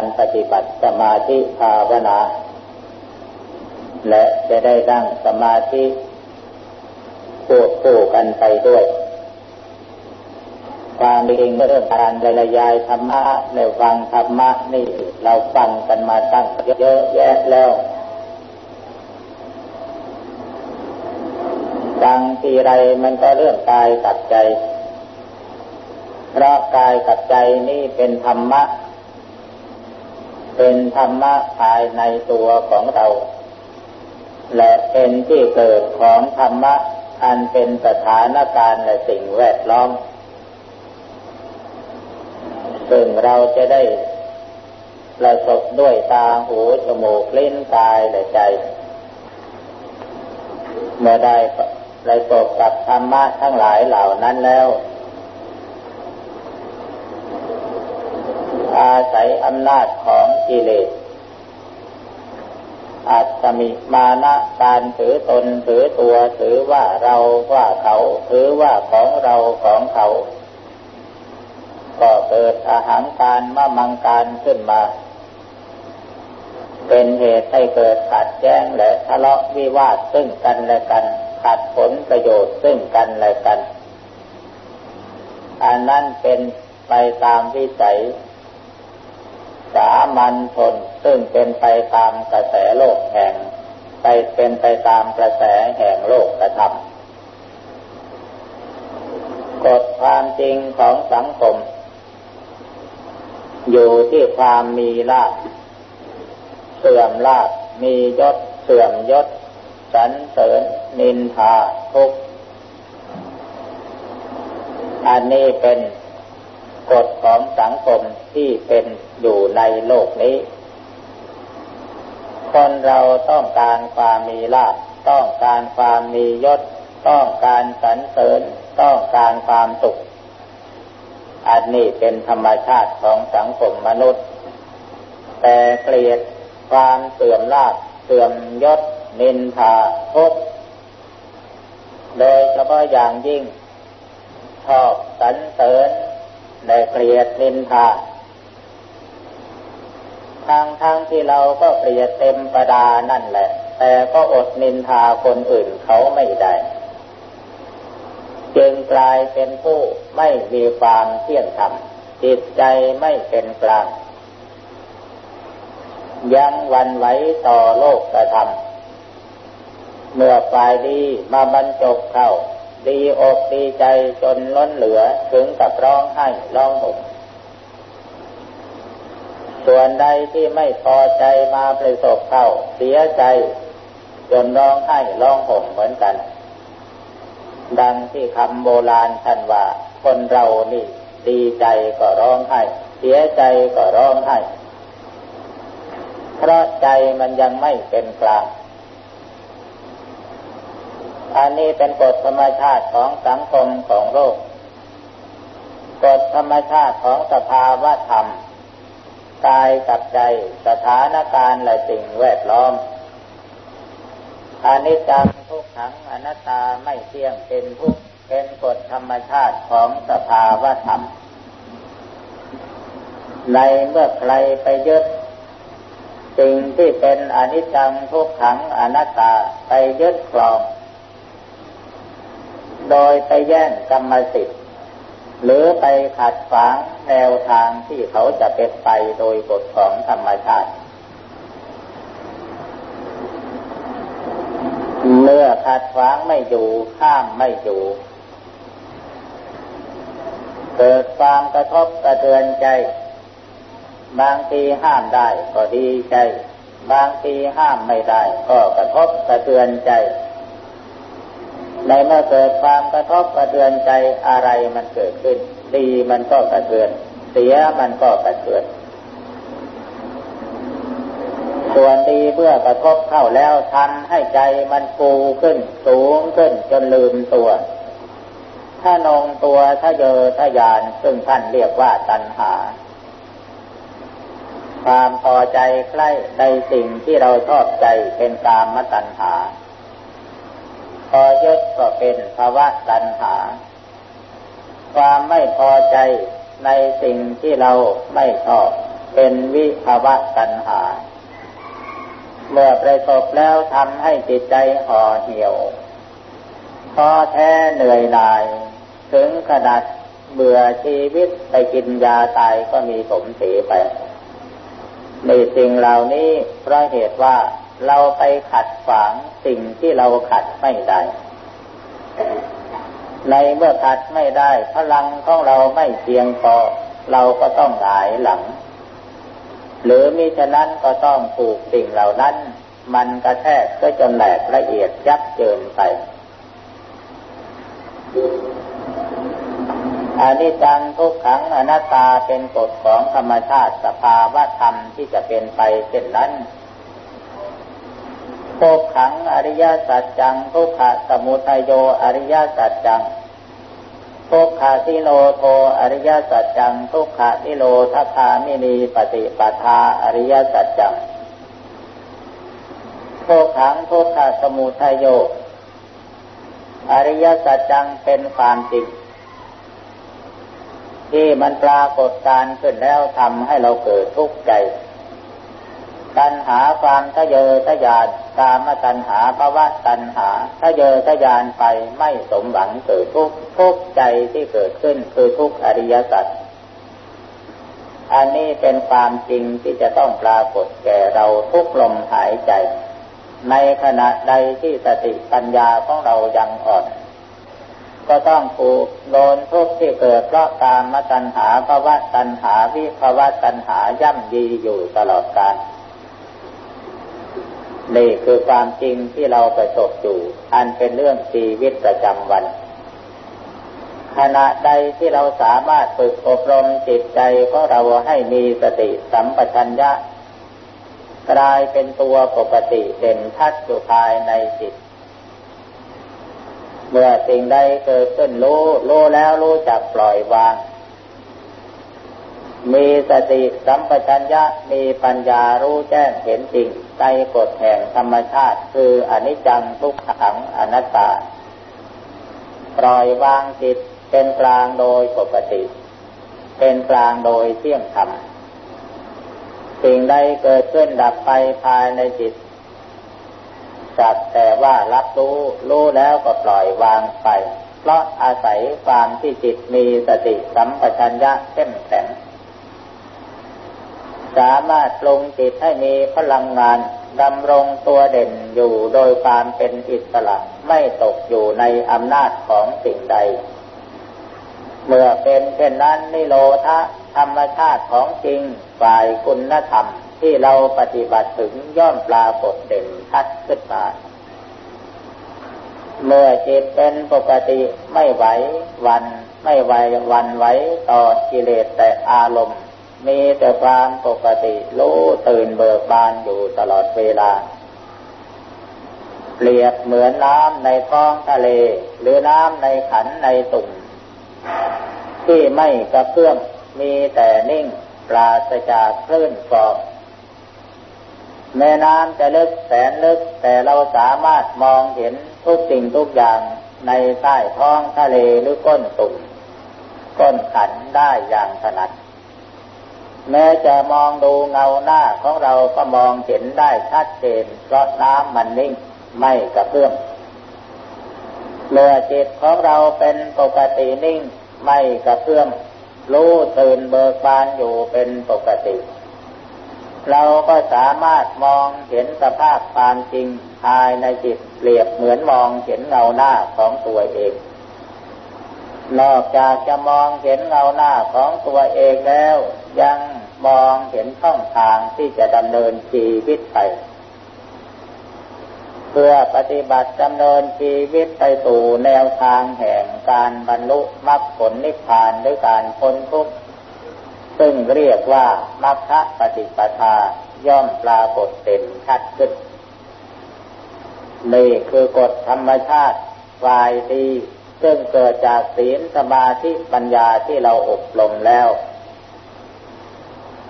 ายธรรมะเกี่ยวกับการปฏิบัติสมาธิภาวนา และจะได้ดั้งสมาธิควบคู่กันไปด้วย ความจริงเรื่องการบรรยายธรรมะในฟังธรรมะนี่เราฟังกันมาตั้งเยอะแยะแล้วฟังทีไรมันก็เรื่องกายกับใจ เพราะกายกับใจนี่เป็นธรรมะ เป็นธรรมะภายในตัวของเรา และเป็นที่เกิดของธรรมะอันเป็นสถานการณ์และสิ่งแวดล้อม ซึ่งเราจะได้ประสบด้วยตาหูจมูกลิ้นกายและใจ เมื่อได้ประสบกับธรรมะทั้งหลายเหล่านั้นแล้ว อาศัยอำนาจของกิเลสอาจจะมีมานะการถือตนถือตัวถือว่าเราว่าเขาถือว่าของเราของเขา ก็เกิดอาหารการมะมังการขึ้นมา เป็นเหตุให้เกิดขัดแย้งและทะเลาะวิวาทซึ่งกันและกัน ขัดผลประโยชน์ซึ่งกันและกัน อันนั้นเป็นไปตามวิสัย สามัญชนซึ่งเป็นไปตามกระแสโลกแห่ง ไปเป็นไปตามกระแสแห่งโลกกระทำกฎความจริงของสังคม อยู่ที่ความมีลาภเสื่อมลาภมียศเสื่อมยศสรรเสริญนินทาทุกอันนี้เป็น กฎของสังคมที่เป็นอยู่ในโลกนี้ คนเราต้องการความมีลาภต้องการความมียศ ต้องการสรรเสริญ ต้องการความสุข อันนี้เป็นธรรมชาติของสังคมมนุษย์ แต่เกลียดความเสื่อมลาภเสื่อมยศ นินทาทุกโดยเฉพาะอย่างยิ่งชอบสรรเสริญ ในเกลียดนินทาทางทางที่เราก็เกลียดเต็มประดานั่นแหละ แต่ก็อดนินทาคนอื่นเขาไม่ได้ จึงกลายเป็นผู้ไม่มีความเที่ยงธรรมจิตใจไม่เป็นกลาง ยังวันไหวต่อโลกกระทำเมื่อฝ่ายดีมาบรรจบเข้า ดีอกดีใจจนล้นเหลือถึงกับร้องไห้ร้องห่มส่วนใดที่ไม่พอใจมาประสบเข้าเสียใจ จนร้องไห้ร้องห่มเหมือนกัน ดังที่คำโบราณท่านว่า คนเรานี่ ดีใจก็ร้องไห้ เสียใจก็ร้องไห้ เพราะใจมันยังไม่เป็นกลาง อันนี้เป็นกฎธรรมชาติของสังคมของโลก กฎธรรมชาติของสภาวะธรรม กายกับใจ สถานการณ์และสิ่งแวดล้อมอนิจจังทุกขังอนัตตาไม่เที่ยงเป็นทุกเป็นกฎธรรมชาติของสภาวะธรรม ในเมื่อใครไปยึดสิ่งที่เป็นอนิจจังทุกขังอนัตตาไปยึดครอง โดยไปแย่งกรรมสิทธิ์ หรือไปขัดขวางแนวทางที่เขาจะเป็นไปโดยกฎของธรรมชาติ เมื่อขัดขวางไม่อยู่ข้ามไม่อยู่ เกิดความกระทบกระเทือนใจ บางทีห้ามได้ก็ดีใจ บางทีห้ามไม่ได้ ก็กระทบกระเทือนใจ ในเมื่อเกิดความกระทบกระเทือนใจอะไรมันเกิดขึ้น ดีมันก็กระเทือน เสียมันก็กระเทือนส่วนดีเมื่อกระทบเข้าแล้วทำให้ใจมันฟูขึ้น สูงขึ้นจนลืมตัว ถ้านองตัวถ้าเยอถ้ายานซึ่งท่านเรียกว่าตัณหา ความพอใจใกล้ในสิ่งที่เราชอบใจเป็นกามตัณหา พอยึดก็เป็นภาวะตัณหา ความไม่พอใจในสิ่งที่เราไม่ชอบเป็นวิภาวะตัณหา เมื่อประสบแล้วทำให้จิตใจห่อเหี่ยวท้อแท้เหนื่อยหน่าย ถึงขนาดเบื่อชีวิตไปกินยาตายก็มีสมสีไปในสิ่งเหล่านี้เพราะเหตุว่า เราไปขัดขวางสิ่งที่เราขัดไม่ได้ ในเมื่อขัดไม่ได้ พลังของเราไม่เพียงพอเราก็ต้องหงายหลัง หรือมิฉะนั้นก็ต้องถูกสิ่งเหล่านั้น มันกระแทกก็จนแหลกละเอียดยับเจินไปอนิจจังทุกขังอนัตตาเป็นกฎของธรรมชาติสภาวะธรรมที่จะเป็นไปเช่นนั้น ทุกขังอริยสัจจังทุกขะสมุทัยโยอริยสัจจังทุกขาทิโลโทอริยสัจจังทุกขาทิโลทัคามินีปฏิปทาอริยสัจจังทุกขังทุกขะสมุทัยโย อริยสัจจังเป็นความจริง ที่มันปรากฏการขึ้นแล้วทำให้เราเกิดทุกข์ใจ ตัณหาความทะเยอทะยานกามตัณหาภาวะตัณหาทะเยอทะยานไปไม่สมหวังเกิดทุกข์ทุกข์ใจที่เกิดขึ้นคือทุกข์อริยสัจอันนี้เป็นความจริงที่จะต้องปรากฏแก่เราทุกลมหายใจ ในขณะใดที่สติปัญญาของเรายังอ่อน ก็ต้องถูกโดนทุกข์ที่เกิดเพราะกามตัณหาภาวะตัณหาวิภาวะตัณหาย่ำยีอยู่ตลอดกาล นี่คือความจริงที่เราประสบอยู่ อันเป็นเรื่องชีวิตประจำวัน ขณะใดที่เราสามารถฝึกอบรมจิตใจของเราให้มีสติสัมปชัญญะ กลายเป็นตัวปกติเด่นชัดอยู่ภายในจิต เมื่อสิ่งใดเกิดขึ้นรู้รู้แล้วรู้จักปล่อยวาง มีสติสัมปชัญญะมีปัญญารู้แจ้งเห็นจริง ในกฎแห่งธรรมชาติคืออนิจจังทุกขังอนัตตา ปล่อยวางจิตเป็นกลางโดยปกติ เป็นกลางโดยเที่ยงธรรม สิ่งใดเกิดขึ้นดับไปภายในจิตจัดแต่ว่ารับรู้ รู้แล้วก็ปล่อยวางไป เพราะอาศัยความที่จิตมีสติสัมปชัญญะเข้มแข็ง สามารถปรุงจิตให้มีพลังงานดำรงตัวเด่นอยู่โดยความเป็นอิสระไม่ตกอยู่ในอำนาจของสิ่งใด เมื่อเป็นเช่นนั้นนิโรธะธรรมชาติของจริงฝ่ายคุณธรรมที่เราปฏิบัติถึงย่อมปรากฏเด่นชัดขึ้นมาเมื่อจิตเป็นปกติไม่ไหววัน ไม่ไหววันไหวต่อกิเลสแต่อารมณ์ มีแต่ความปกติรู้ตื่นเบิกบานอยู่ตลอดเวลา เปรียบเหมือนน้ำในท้องทะเล หรือน้ำในขันในตุ่มที่ไม่กระเพื่อมมีแต่นิ่งปราศจากคลื่นฟองแม่น้ำจะลึกแสนลึกแต่เราสามารถมองเห็นทุกสิ่งทุกอย่างในใต้ท้องทะเลหรือก้นตุ่มก้นขันได้อย่างถนัด แม้จะมองดูเงาหน้าของเราก็มองเห็นได้ชัดเจน เพราะน้ำมันนิ่งไม่กระเพื่อมเมื่อจิตของเราเป็นปกตินิ่งไม่กระเพื่อมรู้ตื่นเบิกบานอยู่เป็นปกติ เราก็สามารถมองเห็นสภาพความจริงภายในจิตเปรียบเหมือนมองเห็นเงาหน้าของตัวเอง นอกจากจะมองเห็นเงาหน้าของตัวเองแล้ว ยังมองเห็นช่องทางที่จะดำเนินชีวิตไป เพื่อปฏิบัติดำเนินชีวิตไปสู่แนวทางแห่งการบรรลุมรรคผลนิพพานด้วยการพ้นทุกข์ซึ่งเรียกว่ามรรคปฏิปทาย่อมปรากฏเต็มชัดขึ้นนี่คือกฎธรรมชาติฝ่ายดี ซึ่งเกิดจากศีลสมาธิปัญญาที่เราอบรมแล้ว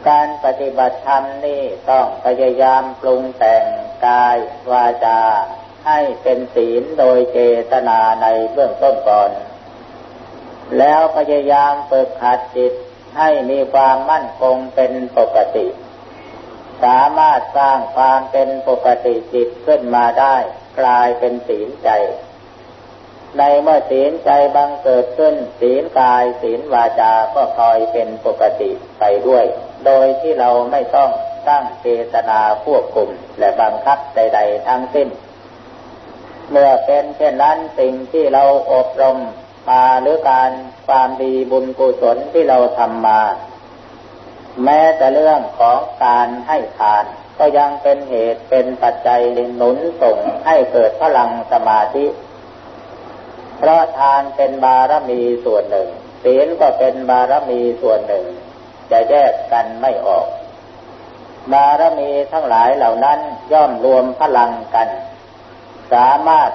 การปฏิบัติธรรมนี่ต้องพยายามปรุงแต่งกายวาจา ให้เป็นศีลโดยเจตนาในเบื้องต้นก่อน แล้วพยายามฝึกขัดจิตให้มีความมั่นคงเป็นปกติ สามารถสร้างความเป็นปกติจิตขึ้นมาได้ กลายเป็นศีลใจ ในเมื่อศีลใจบังเกิดขึ้น ศีลกายศีลวาจาก็คอยเป็นปกติไปด้วย โดยที่เราไม่ต้องตั้งเจตนาควบคุมและบังคับใด ๆ ทั้งสิ้น เมื่อเป็นเช่นนั้นสิ่งที่เราอบรมมาหรือการความดีบุญกุศลที่เราทำมา แม้แต่เรื่องของการให้ทาน ก็ยังเป็นเหตุเป็นปัจจัยหนุนส่งให้เกิดพลังสมาธิ เพราะทานเป็นบารมีส่วนหนึ่งศีลก็เป็นบารมีส่วนหนึ่ง จะแยกกันไม่ออก บารมีทั้งหลายเหล่านั้นย่อมรวมพลังกัน สามารถ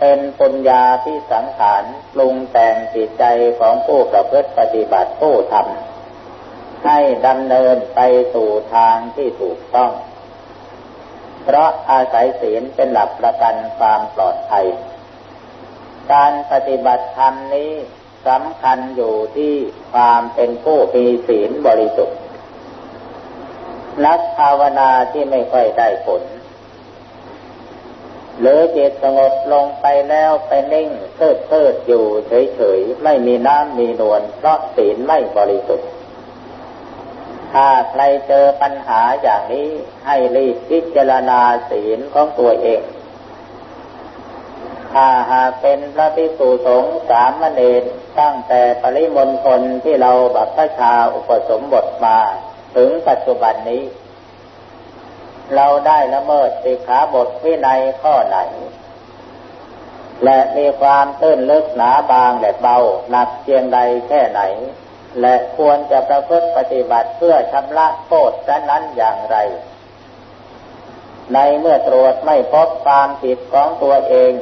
เป็นปุญญาที่สังขารปรุงแต่งจิตใจของผู้ประพฤติปฏิบัติผู้ทำให้ดำเนินไปสู่ทางที่ถูกต้อง เพราะอาศัยศีลเป็นหลักประกันความปลอดภัย การปฏิบัติธรรมนี้สำคัญอยู่ที่ความเป็นผู้มีศีลบริสุทธิ์ นักภาวนาที่ไม่ค่อยได้ผล หรือจิตสงบลงไปแล้วไปนิ่งเพิดเพิดอยู่เฉยๆ ไม่มีน้ำมีนวลเพราะศีลไม่บริสุทธิ์ ถ้าใครเจอปัญหาอย่างนี้ให้รีบพิจารณาศีลของตัวเอง ถ้าหากเป็นพระภิกษุสงฆ์สามเณรตั้งแต่ปริมณฑลที่เราบัพพชาอุปสมบทมาถึงปัจจุบันนี้ เราได้ละเมิดสิกขาบทวินัยข้อไหน และมีความตื้นลึกหนาบางและเบาหนักเพียงใดแค่ไหน และควรจะประพฤติปฏิบัติเพื่อชำระโทษนั้นอย่างไรในเมื่อตรวจไม่พบความผิดของตัวเอง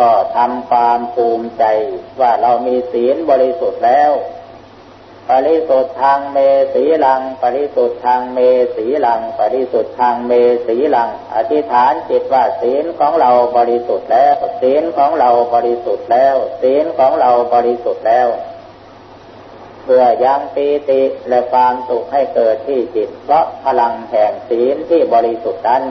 ก็ทำความภูมิใจว่าเรามีศีลบริสุทธิ์แล้ว ปริสุทธิ์ทางเมสีลัง ปริสุทธิ์ทางเมสีลัง ปริสุทธิ์ทางเมสีลัง อธิษฐานจิตว่าศีลของเราบริสุทธิ์แล้ว ศีลของเราบริสุทธิ์แล้ว ศีลของเราบริสุทธิ์แล้วเพื่อยังปีติและความสุขให้เกิดที่จิต เพราะพลังแห่งศีลที่บริสุทธิ์นั้น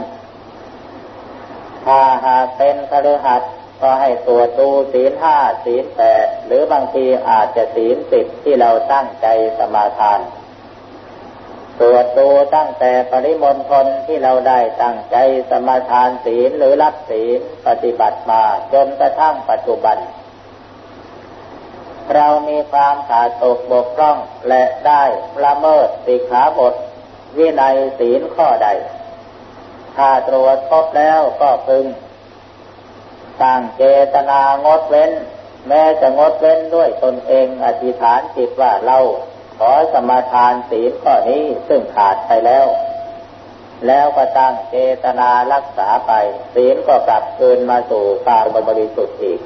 ถ้าหากเป็นคฤหัสถ ก็ให้ตรวจดูศีลห้าศีลแปดหรือบางทีอาจจะศีลสิบที่เราตั้งใจสมาทานตรวจดูตั้งแต่ปริมณฑลที่เราได้ตั้งใจสมาทานศีลหรือรับศีลปฏิบัติมาจนกระทั่งปัจจุบัน เรามีความขาดตกบกพร่องและได้ละเมิดสิกขาบท วินัยศีลข้อใด ถ้าตรวจพบแล้วก็พึง ตั้งเจตนางดเว้น แม้จะงดเว้นด้วยตนเองอธิษฐานจิตว่าเราขอสมาทานศีลข้อนี้ซึ่งขาดไปแล้ว แล้วก็ตั้งเจตนารักษาไป ศีลก็กลับคืนมาสู่ความบริสุทธิ์อีก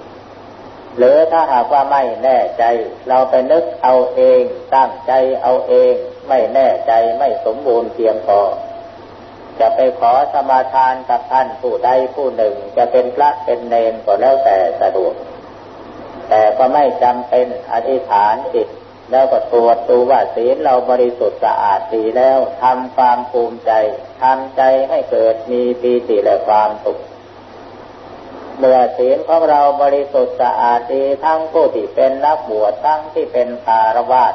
หรือถ้าหากว่าไม่แน่ใจ เราไปนึกเอาเอง ตั้งใจเอาเอง ไม่แน่ใจไม่สมบูรณ์เพียงพอ จะไปขอสมาทานกับท่านผู้ใดผู้หนึ่ง จะเป็นพระเป็นเนนก็แล้วแต่สะดวก แต่ก็ไม่จำเป็นอธิษฐานจิตแล้วก็ตรวจดูว่าศีลเราบริสุทธิ์สะอาดดีแล้วทำความภูมิใจทำใจให้เกิดมีปีติและความสุขเมื่อศีลของเราบริสุทธิ์สะอาดดีทั้งผู้ที่เป็นนักบวชทั้งที่เป็นคารวาส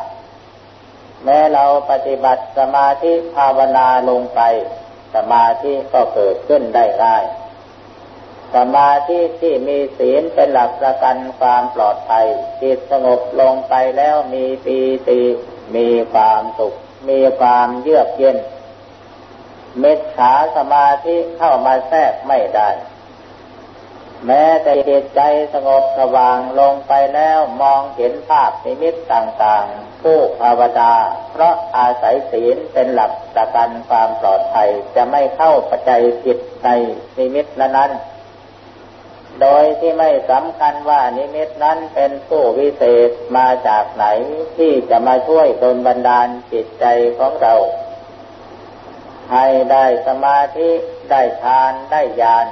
แม้เราปฏิบัติสมาธิภาวนาลงไป สมาธิก็เกิดขึ้นได้ง่าย สมาธิที่มีศีลเป็นหลักประกันความปลอดภัยจิตสงบลงไปแล้วมีปีติมีความสุข มีความเยือกเย็นมิจฉาสมาธิเข้ามาแทรกไม่ได้ แม้แต่จิตใจสงบสว่างลงไปแล้วมองเห็นภาพนิมิตต่างๆ ผู้ภาวนาเพราะอาศัยศีลเป็นหลักประกันความปลอดภัยจะไม่เข้าปัจจัยผิดในนิมิตนั้น โดยที่ไม่สำคัญว่านิมิตนั้นเป็นผู้วิเศษมาจากไหนที่จะมาช่วยดลบันดาลจิตใจของเรา ให้ได้สมาธิได้ฌานได้ญาณ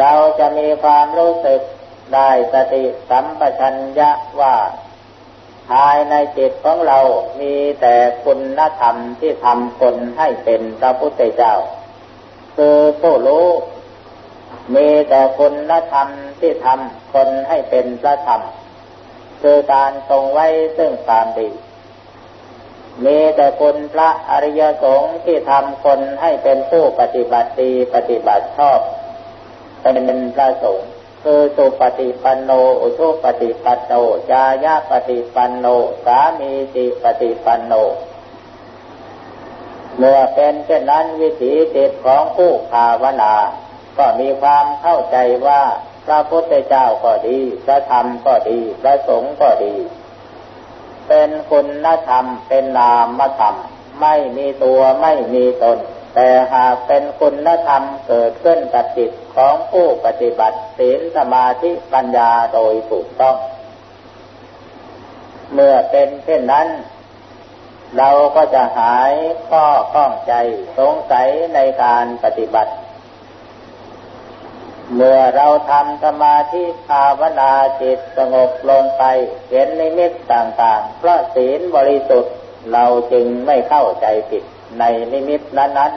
เราจะมีความรู้สึกได้สติสัมปชัญญะว่า ภายในจิตของเรามีแต่คุณธรรมที่ทำคนให้เป็นพระพุทธเจ้า คือผู้รู้ มีแต่คุณธรรมที่ทำคนให้เป็นพระธรรม คือการทรงไว้ซึ่งความดี มีแต่คุณพระอริยสงฆ์ที่ทำคนให้เป็นผู้ปฏิบัติดีปฏิบัติชอบ เป็นพระสงฆ์คือสุปฏิปันโนอุทุปฏิปันโนจายาปฏิปันโน สามีติปฏิปันโน เมื่อเป็นเช่นนั้นวิถีจิตของผู้ภาวนา ก็มีความเข้าใจว่าพระพุทธเจ้าก็ดี พระธรรมก็ดี พระสงฆ์ก็ดี เป็นคุณธรรม เป็นนามธรรม ไม่มีตัวไม่มีตน แต่หากเป็นคุณธรรมเกิดขึ้นกับจิตของผู้ปฏิบัติศีลสมาธิปัญญาโดยถูกต้อง เมื่อเป็นเช่นนั้น เราก็จะหายข้อข้องใจสงสัยในการปฏิบัติ เมื่อเราทำสมาธิภาวนาจิตสงบลงไปเห็นนิมิตต่างๆ เพราะศีลบริสุทธิ์เราจึงไม่เข้าใจผิด ในนิมิตนั้น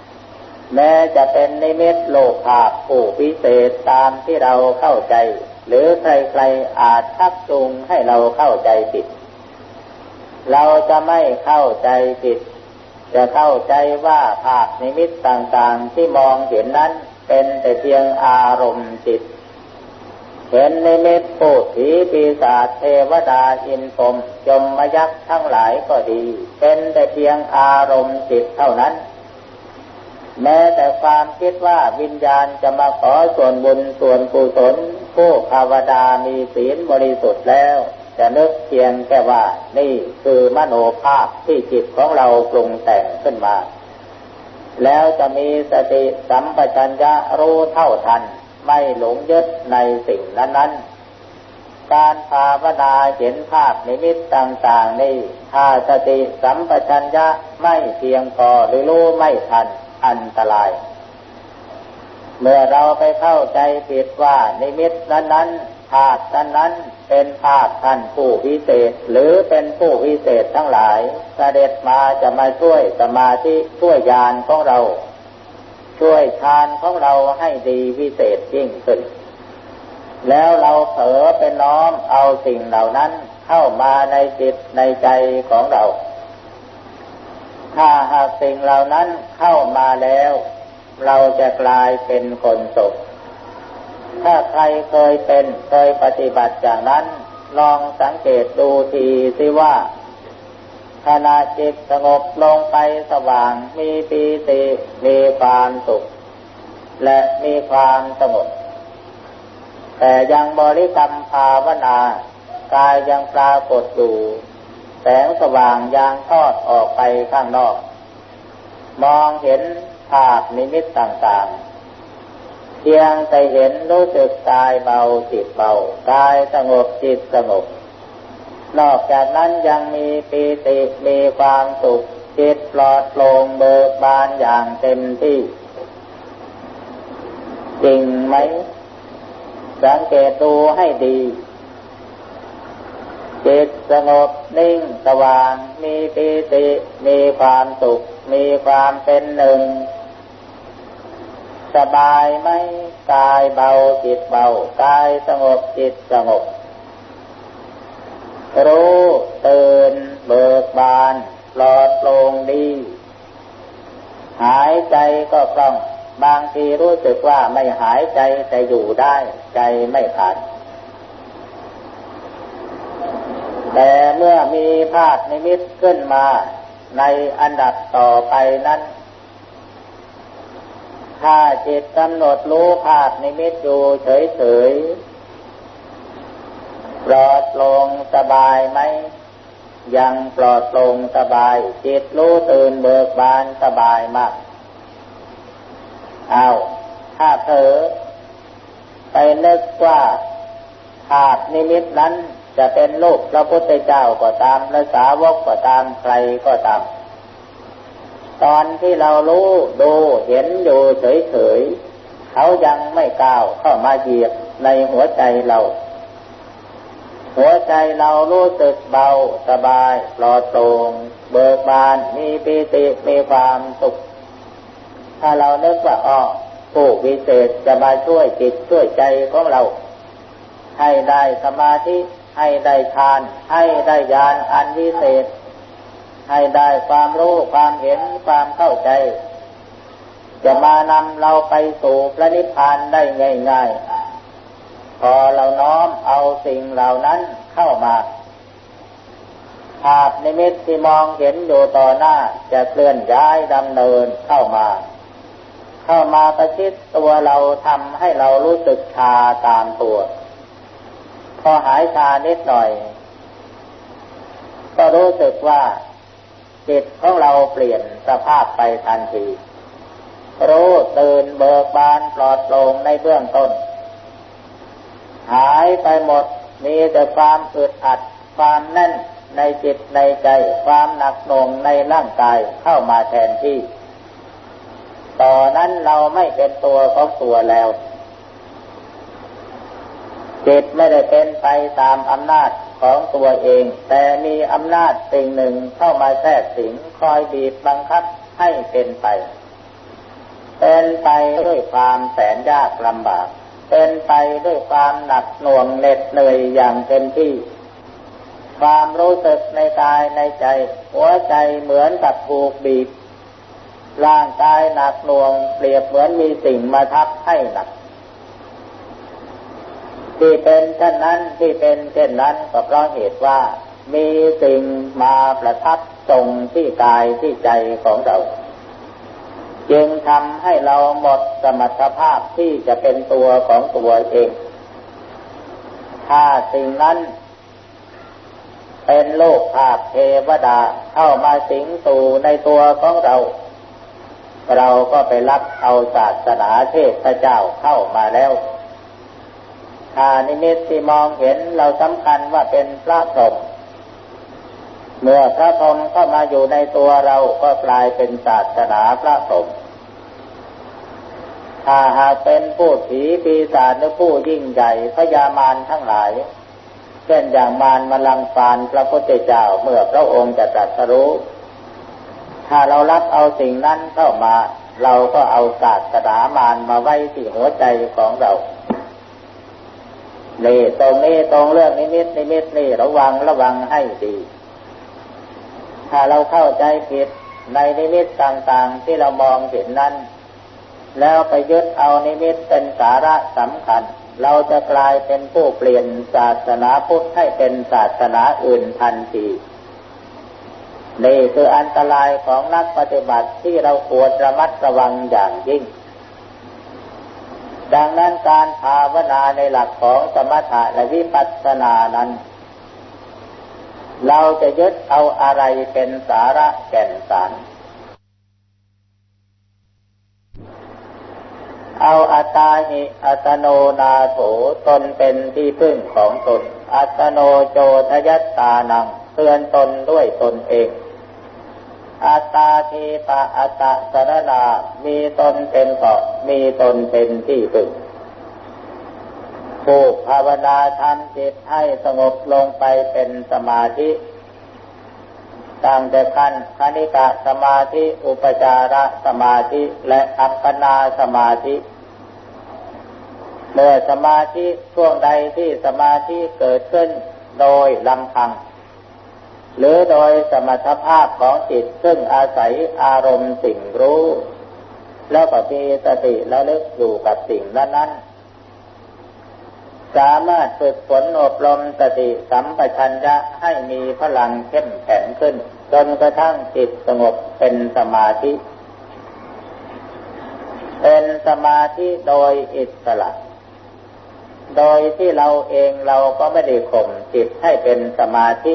ๆแม้จะเป็นนิมิตโลภาผู้พิเศษตามที่เราเข้าใจ หรือใครๆอาจชักจูงให้เราเข้าใจผิด เราจะไม่เข้าใจผิดจะเข้าใจว่าภาพนิมิตต่างๆที่มองเห็นนั้นเป็นแต่เพียงอารมณ์จิต เห็นในเม็ดโพธิปีศาจเทวดาอินพรมจมมยักษ์ทั้งหลายก็ดี เป็นแต่เพียงอารมณ์จิตเท่านั้น แม้แต่ความคิดว่าวิญญาณจะมาขอส่วนบุญส่วนกุศลผู้ภาวดามีศีลบริสุทธิ์แล้ว จะนึกเพียงแค่ว่านี่คือมโนภาพที่จิตของเราปรุงแต่งขึ้นมา แล้วจะมีสติสัมปชัญญะรู้เท่าทัน ไม่หลงยึดในสิ่งนั้นๆ การภาวนาเห็นภาพนิมิตต่างๆ นี่ถ้าสติสัมปชัญญะไม่เพียงพอหรือรู้ไม่ทันอันตราย เมื่อเราไปเข้าใจผิดว่านิมิตนั้นๆภาพนั้นๆเป็นภาพท่านผู้วิเศษ หรือเป็นผู้วิเศษทั้งหลายเสด็จมาจะมาช่วยสมาธิช่วยญาณของเรา ช่วยฌานของเราให้ดีวิเศษยิ่งขึ้น แล้วเราเผลอไปน้อมเอาสิ่งเหล่านั้นเข้ามาในจิตในใจของเรา ถ้าหากสิ่งเหล่านั้นเข้ามาแล้ว เราจะกลายเป็นคนศพถ้าใครเคยเป็นเคยปฏิบัติอย่างนั้น ลองสังเกตดูทีสิว่า ขณะจิตสงบลงไปสว่างมีปีติมีความสุข และมีความสงบแต่ยังบริกรรมภาวนากายยังปรากฏอยู่ แสงสว่างยางทอดออกไปข้างนอก มองเห็นภาพนิมิตต่างๆ เพียงแต่เห็นรู้สึกกายเบาจิตเบากายสงบจิตสงบ นอกจากนั้นยังมีปีติมีความสุขจิตปลอดโปร่งเบิกบานอย่างเต็มที่ จริงไหม สังเกตดูให้ดีจิตสงบนิ่งสว่าง มีปีติ มีความสุข มีความเป็นหนึ่ง สบายไหมกายเบาจิตเบากายสงบจิตสงบ รู้ตื่นเบิกบานปลอดโปร่งดี หายใจก็คล่อง บางทีรู้สึกว่าไม่หายใจแต่อยู่ได้ใจไม่ขาดแต่เมื่อมีภาพนิมิตขึ้นมาในอันดับต่อไปนั้น ถ้าจิตกำหนดรู้ภาพนิมิตอยู่เฉยๆ ลอดลงสบายไหม ยังปลอดลงสบาย จิตรู้ตื่นเบิกบานสบายมากเอาถ้าเธอไปนึกว่าภาพนิมิตนั้นจะเป็นลูกพระพุทธเจ้าก็ตามพระสาวกก็ตามใครก็ตาม ตอนที่เรารู้ดูเห็นอยู่เฉยๆเขายังไม่ก้าวเข้ามาเหยียบในหัวใจเรา หัวใจเรารู้สึกเบาสบายปลอดโปร่งเบิกบานมีปีติมีความสุข ถ้าเราเนึกว่าอ้อผู้วิเศษจะมาช่วยจิตช่วยใจของเรา ให้ได้สมาธิให้ได้ฌาน ให้ได้ญาณอันวิเศษ ให้ได้ความรู้ความเห็นความเข้าใจ จะมานำเราไปสู่พระนิพพานได้ง่าย ๆ พอเราน้อมเอาสิ่งเหล่านั้นเข้ามาภาพนิมิตที่มองเห็นอยู่ต่อหน้าจะเคลื่อนย้ายดำเนินเข้ามา เข้ามาประชิดตัวเราทำให้เรารู้สึกชาตามตัว พอหายชานิดหน่อย ก็รู้สึกว่าจิตของเราเปลี่ยนสภาพไปทันที รู้ตื่นเบิกบานปลอดโปร่งในเบื้องต้น หายไปหมด มีแต่ความอึดอัด ความแน่นในจิตในใจ ความหนักหน่วงในร่างกายเข้ามาแทนที่ ต่อนนั้นเราไม่เป็นตัวของตัวแล้ว จิตไม่ได้เป็นไปตามอำนาจของตัวเอง แต่มีอำนาจสิ่งหนึ่งเข้ามาแทรกสิงคอยบีบบังคับให้เป็นไป เป็นไปด้วยความแสนยากลำบาก เป็นไปด้วยความหนักหน่วงเหน็ดเหนื่อยอย่างเต็มที่ ความรู้สึกในกายในใจ หัวใจเหมือนกับถูกบีบ ร่างกายหนักหน่วงเปรียบเหมือนมีสิ่งมาทับให้หนัก ที่เป็นเช่นนั้นที่เป็นเช่นนั้นก็เพราะเหตุว่า มีสิ่งมาประทับทรงที่กายที่ใจของเรา จึงทำให้เราหมดสมรรถภาพที่จะเป็นตัวของตัวเอง ถ้าสิ่งนั้น เป็นโลกภาพเทวดาเข้ามาสิงสู่ในตัวของเรา เราก็ไปรับเอาศาสนาเทพเจ้าเข้ามาแล้วถ้านิมิตที่มองเห็นเราสำคัญว่าเป็นพระพรหม เมื่อพระพรหมเข้ามาอยู่ในตัวเราก็กลายเป็นศาสนาพระพรหมถ้าหากเป็นผู้ผีปีศาจหรือผู้ยิ่งใหญ่พญามารทั้งหลาย เช่นอย่างมารมาลังฟานพระพุทธเจ้าเมื่อพระองค์จะตรัสรู้ ถ้าเรารับเอาสิ่งนั้นเข้ามา เราก็เอาศาสนามารมาไว้ที่หัวใจของเรานี่ตรงนี้ตรงเรื่องนิมิตนิมิตนี่ระวังระวังให้ดี ถ้าเราเข้าใจผิดในนิมิตต่างๆที่เรามองเห็นนั้น แล้วไปยึดเอานิมิตเป็นสาระสำคัญ เราจะกลายเป็นผู้เปลี่ยนศาสนาพุทธให้เป็นศาสนาอื่นทันทีนี่คืออันตรายของนักปฏิบัติที่เราควรระมัดระวังอย่างยิ่ง ดังนั้นการภาวนาในหลักของสมถะและวิปัสสนานั้น เราจะยึดเอาอะไรเป็นสาระแก่นสาร เอาอัตาหิอัตโนนาโถตนเป็นที่พึ่งของตน อัตโนโจทยัตตานังเตือนตนด้วยตนเอง อัตตาทีปะอัตตะสรณามีตนเป็นเกาะมีตนเป็นที่พึ่ง ผู้ภาวนาทำจิตให้สงบลงไปเป็นสมาธิตั้งแต่ขั้นคณิกะสมาธิ อุปจารสมาธิและอัปปนาสมาธิ เมื่อสมาธิช่วงใดที่สมาธิเกิดขึ้นโดยลำพัง หรือโดยสมรรถภาพของจิตซึ่งอาศัยอารมณ์สิ่งรู้ แล้วก็มีสติระลึกอยู่กับสิ่งนั้นนั้น สามารถฝึกฝนอบรมสติสัมปชัญญะให้มีพลังเข้มแข็งขึ้น จนกระทั่งจิตสงบเป็นสมาธิ เป็นสมาธิโดยอิสระ โดยที่เราเองเราก็ไม่ได้ข่มจิตให้เป็นสมาธิ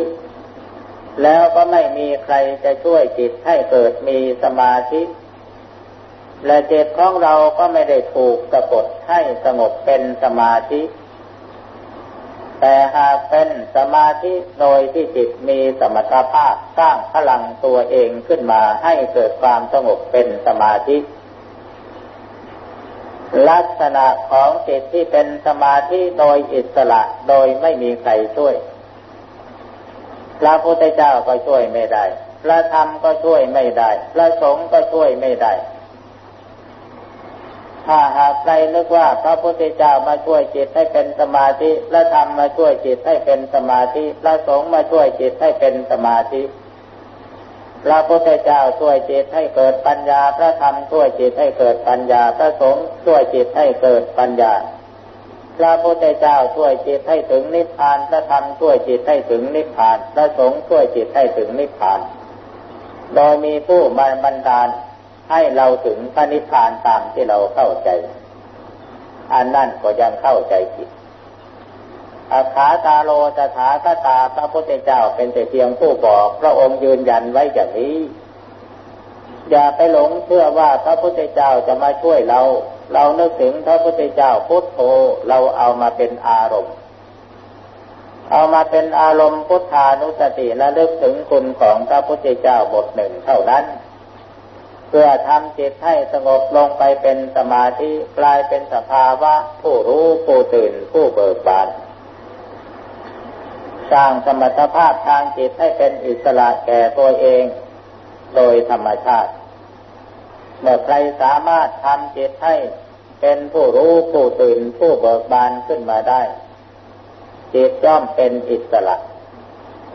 แล้วก็ไม่มีใครจะช่วยจิตให้เกิดมีสมาธิและจิตของเราก็ไม่ได้ถูกสะกดให้สงบเป็นสมาธิ แต่หากเป็นสมาธิโดยที่จิตมีสมรรถภาพสร้างพลังตัวเองขึ้นมาให้เกิดความสงบเป็นสมาธิ ลักษณะของจิตที่เป็นสมาธิโดยอิสระโดยไม่มีใครช่วย พระพุทธเจ้าก็ช่วยไม่ได้ พระธรรมก็ช่วยไม่ได้ พระสงฆ์ก็ช่วยไม่ได้ ถ้าหากใครนึกว่าพระพุทธเจ้ามาช่วยจิตให้เป็นสมาธิ พระธรรมมาช่วยจิตให้เป็นสมาธิ พระสงฆ์มาช่วยจิตให้เป็นสมาธิ พระพุทธเจ้าช่วยจิตให้เกิดปัญญา พระธรรมช่วยจิตให้เกิดปัญญา พระสงฆ์ช่วยจิตให้เกิดปัญญา พระพุทธเจ้าช่วยจิตให้ถึงนิพพาน พระธรรมช่วยจิตให้ถึงนิพพาน พระสงฆ์ช่วยจิตให้ถึงนิพพาน โดยมีผู้มาบันดาล ให้เราถึงพระนิพพานตามที่เราเข้าใจ อันนั่นก็ยังเข้าใจผิดอาขาตาโลตถาคตาพระพุทธเจ้าเป็นแต่เพียงผู้บอก พระองค์ยืนยันไว้อย่างนี้ อย่าไปหลงเชื่อว่าพระพุทธเจ้าจะมาช่วยเรา เรานึกถึงพระพุทธเจ้าพุทโธเราเอามาเป็นอารมณ์ เอามาเป็นอารมณ์พุทธานุสติและลึกถึงคุณของพระพุทธเจ้าบทหนึ่งเท่านั้น พื่อทำจิตให้สงบลงไปเป็นสมาธิกลายเป็นสภาวะ ผู้รู้ผู้ตื่นผู้เบิกบานสร้างสมรรถภาพทางจิตให้เป็นอิสระแก่ตัวเอง โดยธรรมชาติ เมื่อใครสามารถทำจิตให้เป็นผู้รู้ผู้ตื่นผู้เบิกบานขึ้นมาได้ จิตย่อมเป็นอิสระ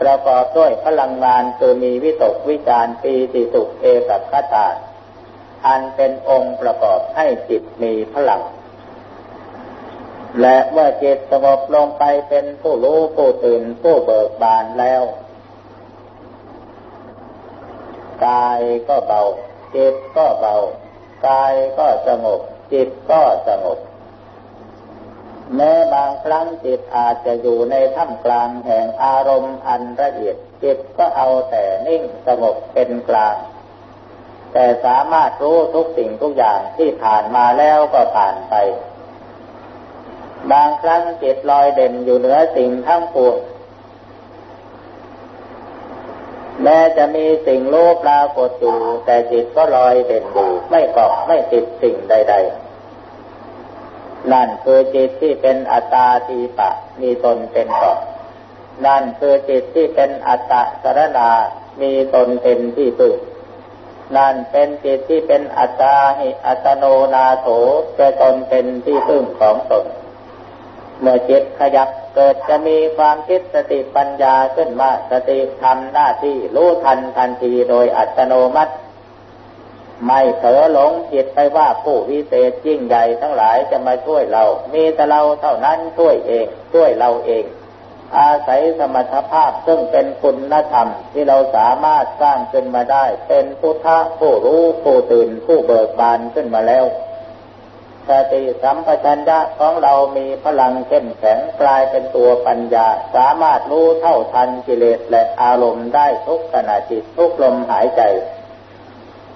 ประกอบด้วยพลังงานคือมีวิตกวิจารปีติสุขเอกัคตา อันเป็นองค์ประกอบให้จิตมีพลัง และเมื่อจิตสงบลงไปเป็นผู้รู้ผู้ตื่นผู้เบิกบานแล้ว กายก็เบา จิตก็เบา กายก็สงบ จิตก็สงบ แม้บางครั้งจิตอาจจะอยู่ในท่ามกลางแห่งอารมณ์อันละเอียด จิตก็เอาแต่นิ่งสงบเป็นกลาง แต่สามารถรู้ทุกสิ่งทุกอย่างที่ผ่านมาแล้วก็ผ่านไป บางครั้งจิตลอยเด่นอยู่เหนือสิ่งทั้งปวงแม้จะมีสิ่งโลภปรากฏอยู่แต่จิตก็ลอยเด่นอยู่ไม่เกาะไม่ติดสิ่งใด ๆ นั่นคือจิตที่เป็นอัตตาทีปะ มีตนเป็นเกาะนั่นคือจิตที่เป็นอัตตะสรณามีตนเป็นที่พึ่ง นั่นเป็นจิตที่เป็นอัตตาหิอัตโนนาโถเจตนเป็นที่พึ่งของตน เมื่อจิตขยับเกิดจะมีความคิดสติปัญญาขึ้นมาสติทำหน้าที่รู้ทันทันทีโดยอัตโนมัติ ไม่เผลอหลงจิตไปว่าผู้วิเศษยิ่งใหญ่ทั้งหลายจะมาช่วยเรา มีแต่เราเท่านั้นช่วยเอง ช่วยเราเอง อาศัยสมรรถภาพซึ่งเป็นคุณธรรมที่เราสามารถสร้างขึ้นมาได้ เป็นพุทธะผู้รู้ผู้ตื่นผู้เบิกบานขึ้นมาแล้วสติสัมปชัญญะของเรามีพลังเข้มแข็งกลายเป็นตัวปัญญา สามารถรู้เท่าทันกิเลสและอารมณ์ได้ทุกขณะจิตทุกลมหายใจ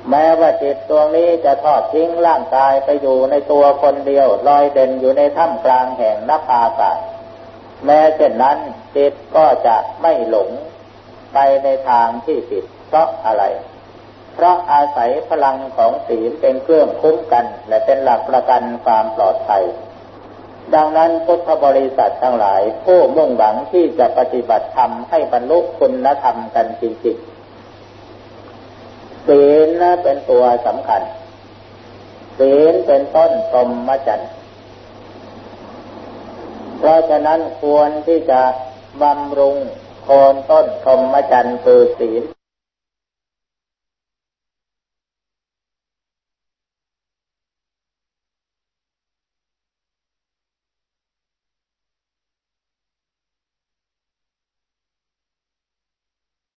แม้ว่าจิตตัวนี้จะทอดทิ้งร่างกายไปอยู่ในตัวคนเดียวลอยเด่นอยู่ในถ้ำกลางแห่งนภาอากาศ แม้เช่นนั้นจิตก็จะไม่หลงไปในทางที่ผิดเพราะอะไร เพราะอาศัยพลังของศีลเป็นเครื่องคุ้มกัน และเป็นหลักประกันความปลอดภัย ดังนั้นพุทธบริษัททั้งหลาย ผู้มุ่งหวังที่จะปฏิบัติธรรมให้บรรลุคุณธรรมกันจริงๆศีลเป็นตัวสำคัญศีลเป็นต้นตมมจันทร์ ราะฉะนั้นควรที่จะบำรุงโคนต้นพรมจันทร์คือศีล